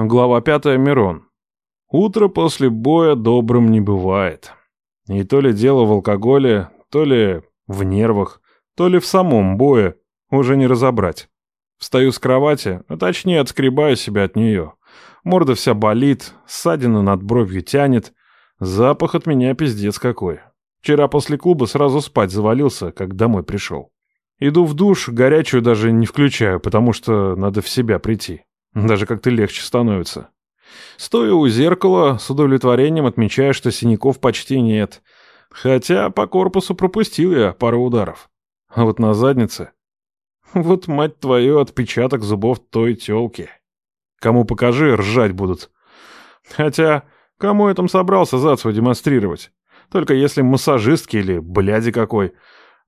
Глава пятая Мирон. Утро после боя добрым не бывает. И то ли дело в алкоголе, то ли в нервах, то ли в самом бое, уже не разобрать. Встаю с кровати, а точнее отскребаю себя от нее. Морда вся болит, ссадина над бровью тянет. Запах от меня пиздец какой. Вчера после клуба сразу спать завалился, как домой пришел. Иду в душ, горячую даже не включаю, потому что надо в себя прийти. Даже как-то легче становится. Стою у зеркала, с удовлетворением отмечаю, что синяков почти нет. Хотя по корпусу пропустил я пару ударов. А вот на заднице... Вот, мать твою, отпечаток зубов той тёлки. Кому покажи, ржать будут. Хотя, кому я там собрался зацу демонстрировать? Только если массажистки или бляди какой.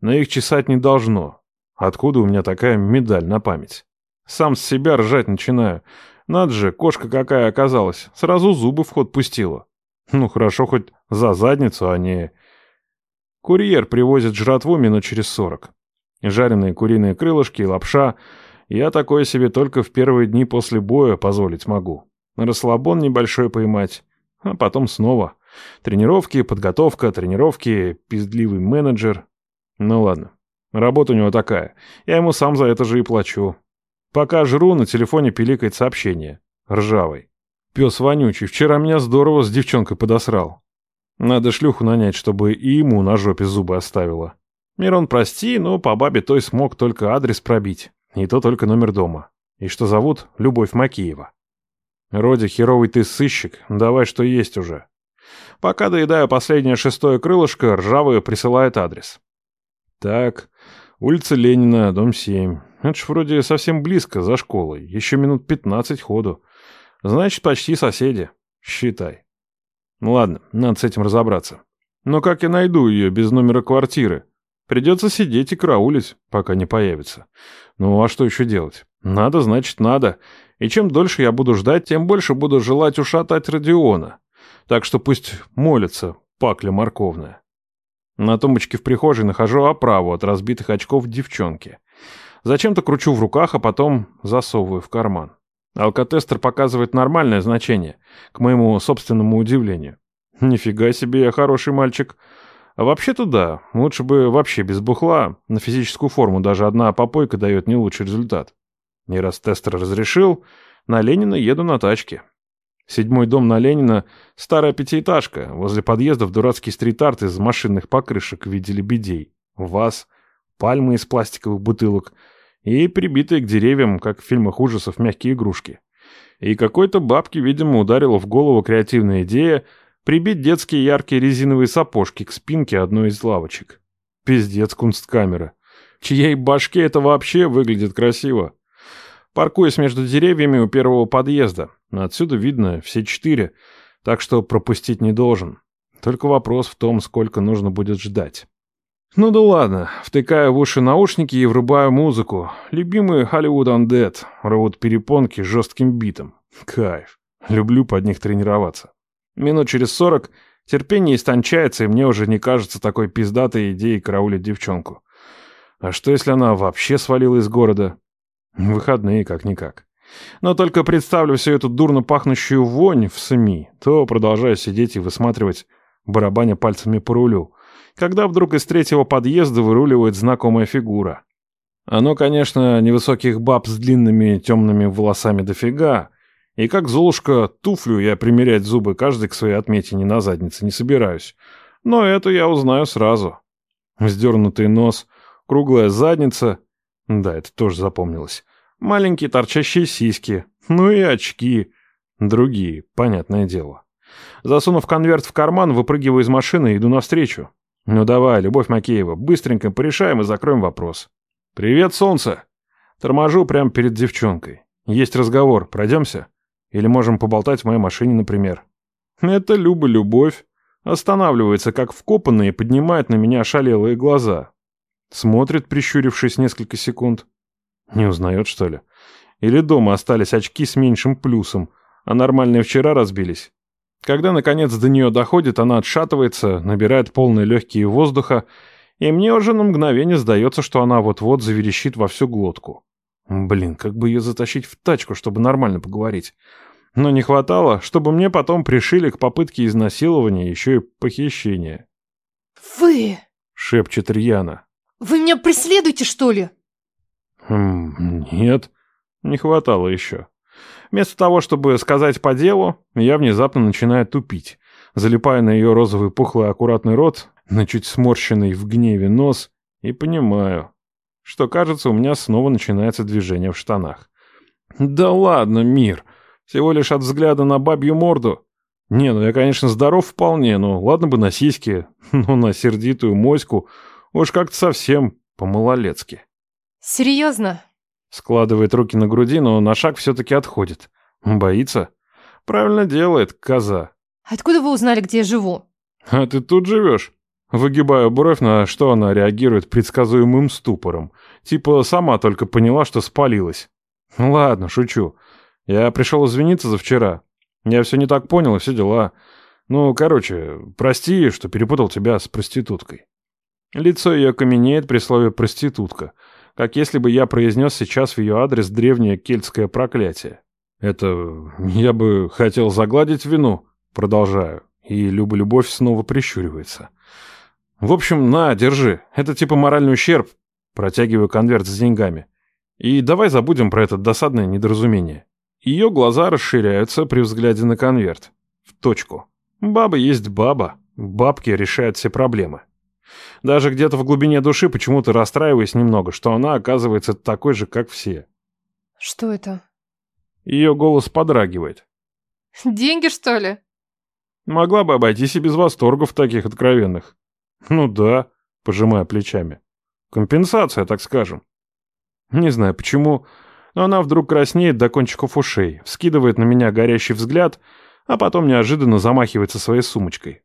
Но их чесать не должно. Откуда у меня такая медаль на память? Сам с себя ржать начинаю. Надо же, кошка какая оказалась. Сразу зубы в ход пустила. Ну, хорошо, хоть за задницу, а не... Курьер привозит жратву минут через сорок. Жареные куриные крылышки, лапша. Я такое себе только в первые дни после боя позволить могу. Расслабон небольшой поймать. А потом снова. Тренировки, подготовка, тренировки, пиздливый менеджер. Ну ладно. Работа у него такая. Я ему сам за это же и плачу. Пока жру, на телефоне пиликает сообщение. Ржавый. Пес вонючий, вчера меня здорово с девчонкой подосрал. Надо шлюху нанять, чтобы и ему на жопе зубы оставила. Мирон, прости, но по бабе той смог только адрес пробить. И то только номер дома. И что зовут Любовь Макеева. Роди, херовый ты сыщик, давай что есть уже. Пока доедаю последнее шестое крылышко, ржавый присылает адрес. Так, улица Ленина, дом 7. Это ж вроде совсем близко, за школой. Еще минут пятнадцать ходу. Значит, почти соседи. Считай. Ну ладно, надо с этим разобраться. Но как я найду ее без номера квартиры? Придется сидеть и караулить, пока не появится. Ну а что еще делать? Надо, значит, надо. И чем дольше я буду ждать, тем больше буду желать ушатать Родиона. Так что пусть молится, пакля морковная. На тумбочке в прихожей нахожу оправу от разбитых очков девчонки. Зачем-то кручу в руках, а потом засовываю в карман. Алкотестер показывает нормальное значение, к моему собственному удивлению. Нифига себе, я хороший мальчик. А вообще-то да, лучше бы вообще без бухла, на физическую форму даже одна попойка дает не лучший результат. И раз тестер разрешил, на Ленина еду на тачке. Седьмой дом на Ленина — старая пятиэтажка, возле подъездов дурацкий стрит-арт из машинных покрышек в виде лебедей, ваз — пальмы из пластиковых бутылок и прибитые к деревьям, как в фильмах ужасов, мягкие игрушки. И какой-то бабке, видимо, ударила в голову креативная идея прибить детские яркие резиновые сапожки к спинке одной из лавочек. Пиздец кунсткамера. Чьей башке это вообще выглядит красиво? Паркуюсь между деревьями у первого подъезда. Отсюда видно все четыре, так что пропустить не должен. Только вопрос в том, сколько нужно будет ждать. Ну да ладно, втыкаю в уши наушники и врубаю музыку. Любимый Hollywood Undead, рвут перепонки жестким битом. Кайф. Люблю под них тренироваться. Минут через сорок терпение истончается, и мне уже не кажется такой пиздатой идеей караулить девчонку. А что, если она вообще свалила из города? Выходные, как-никак. Но только представлю всю эту дурно пахнущую вонь в СМИ, то продолжаю сидеть и высматривать, барабаня пальцами по рулю — когда вдруг из третьего подъезда выруливает знакомая фигура. Оно, конечно, невысоких баб с длинными темными волосами дофига, и как Золушка туфлю я примерять зубы каждый к своей отметине на заднице не собираюсь. Но это я узнаю сразу. Вздернутый нос, круглая задница. Да, это тоже запомнилось. Маленькие торчащие сиськи. Ну и очки. Другие, понятное дело. Засунув конверт в карман, выпрыгиваю из машины и иду навстречу. «Ну давай, Любовь Макеева, быстренько порешаем и закроем вопрос». «Привет, солнце!» Торможу прямо перед девчонкой. «Есть разговор, пройдемся? Или можем поболтать в моей машине, например?» Это Люба Любовь. Останавливается, как вкопанная, и поднимает на меня ошалелые глаза. Смотрит, прищурившись несколько секунд. Не узнает, что ли? Или дома остались очки с меньшим плюсом, а нормальные вчера разбились? Когда, наконец, до нее доходит, она отшатывается, набирает полные легкие воздуха, и мне уже на мгновение сдается, что она вот-вот заверещит во всю глотку. Блин, как бы ее затащить в тачку, чтобы нормально поговорить. Но не хватало, чтобы мне потом пришили к попытке изнасилования еще и похищения. «Вы...» — шепчет Рьяна. «Вы меня преследуете, что ли?» Хм, «Нет, не хватало еще». Вместо того, чтобы сказать по делу, я внезапно начинаю тупить, залипая на ее розовый пухлый аккуратный рот, на чуть сморщенный в гневе нос, и понимаю, что, кажется, у меня снова начинается движение в штанах. Да ладно, мир. Всего лишь от взгляда на бабью морду. Не, ну я, конечно, здоров вполне, но ладно бы на сиськи, но на сердитую моську уж как-то совсем по-малолетски. Серьезно? Складывает руки на груди, но на шаг все-таки отходит. Боится? Правильно делает, коза. Откуда вы узнали, где я живу? А ты тут живешь? Выгибаю бровь, на что она реагирует предсказуемым ступором. Типа сама только поняла, что спалилась. Ладно, шучу. Я пришел извиниться за вчера. Я все не так понял и все дела. Ну, короче, прости, что перепутал тебя с проституткой. Лицо ее каменеет при слове «проститутка», как если бы я произнес сейчас в ее адрес древнее кельтское проклятие. Это я бы хотел загладить вину, продолжаю, и Люба-любовь снова прищуривается. В общем, на, держи, это типа моральный ущерб. Протягиваю конверт с деньгами. И давай забудем про это досадное недоразумение. Ее глаза расширяются при взгляде на конверт. В точку. Баба есть баба. Бабки решают все проблемы. Даже где-то в глубине души почему-то расстраиваюсь немного, что она оказывается такой же, как все. Что это? Ее голос подрагивает. Деньги, что ли? Могла бы обойтись и без восторгов таких откровенных. Ну да, пожимая плечами. Компенсация, так скажем. Не знаю почему, но она вдруг краснеет до кончиков ушей, вскидывает на меня горящий взгляд, а потом неожиданно замахивается своей сумочкой.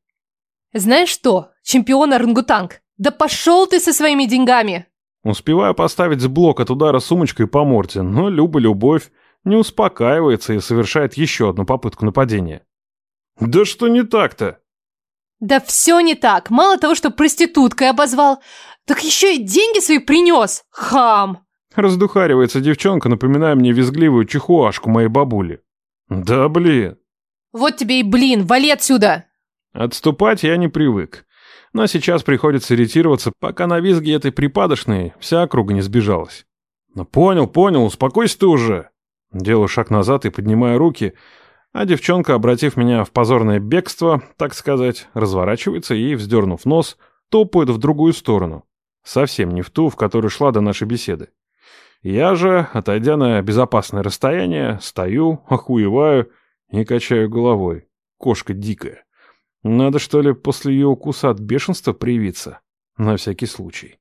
«Знаешь что, чемпион орангутанг, да пошел ты со своими деньгами!» Успеваю поставить с блок от удара сумочкой по морде, но Люба-любовь не успокаивается и совершает еще одну попытку нападения. «Да что не так-то?» «Да все не так. Мало того, что проституткой обозвал, так еще и деньги свои принес, хам!» Раздухаривается девчонка, напоминая мне визгливую чихуашку моей бабули. Да блин. Вот тебе и блин, вали отсюда. Отступать я не привык. Но сейчас приходится ретироваться, пока на визге этой припадочной вся округа не сбежалась. Ну понял, понял, успокойся ты уже. Делаю шаг назад и поднимаю руки, а девчонка, обратив меня в позорное бегство, так сказать, разворачивается и, вздернув нос, топает в другую сторону. Совсем не в ту, в которую шла до нашей беседы. Я же, отойдя на безопасное расстояние, стою, охуеваю и качаю головой. Кошка дикая. Надо, что ли, после ее укуса от бешенства привиться? На всякий случай.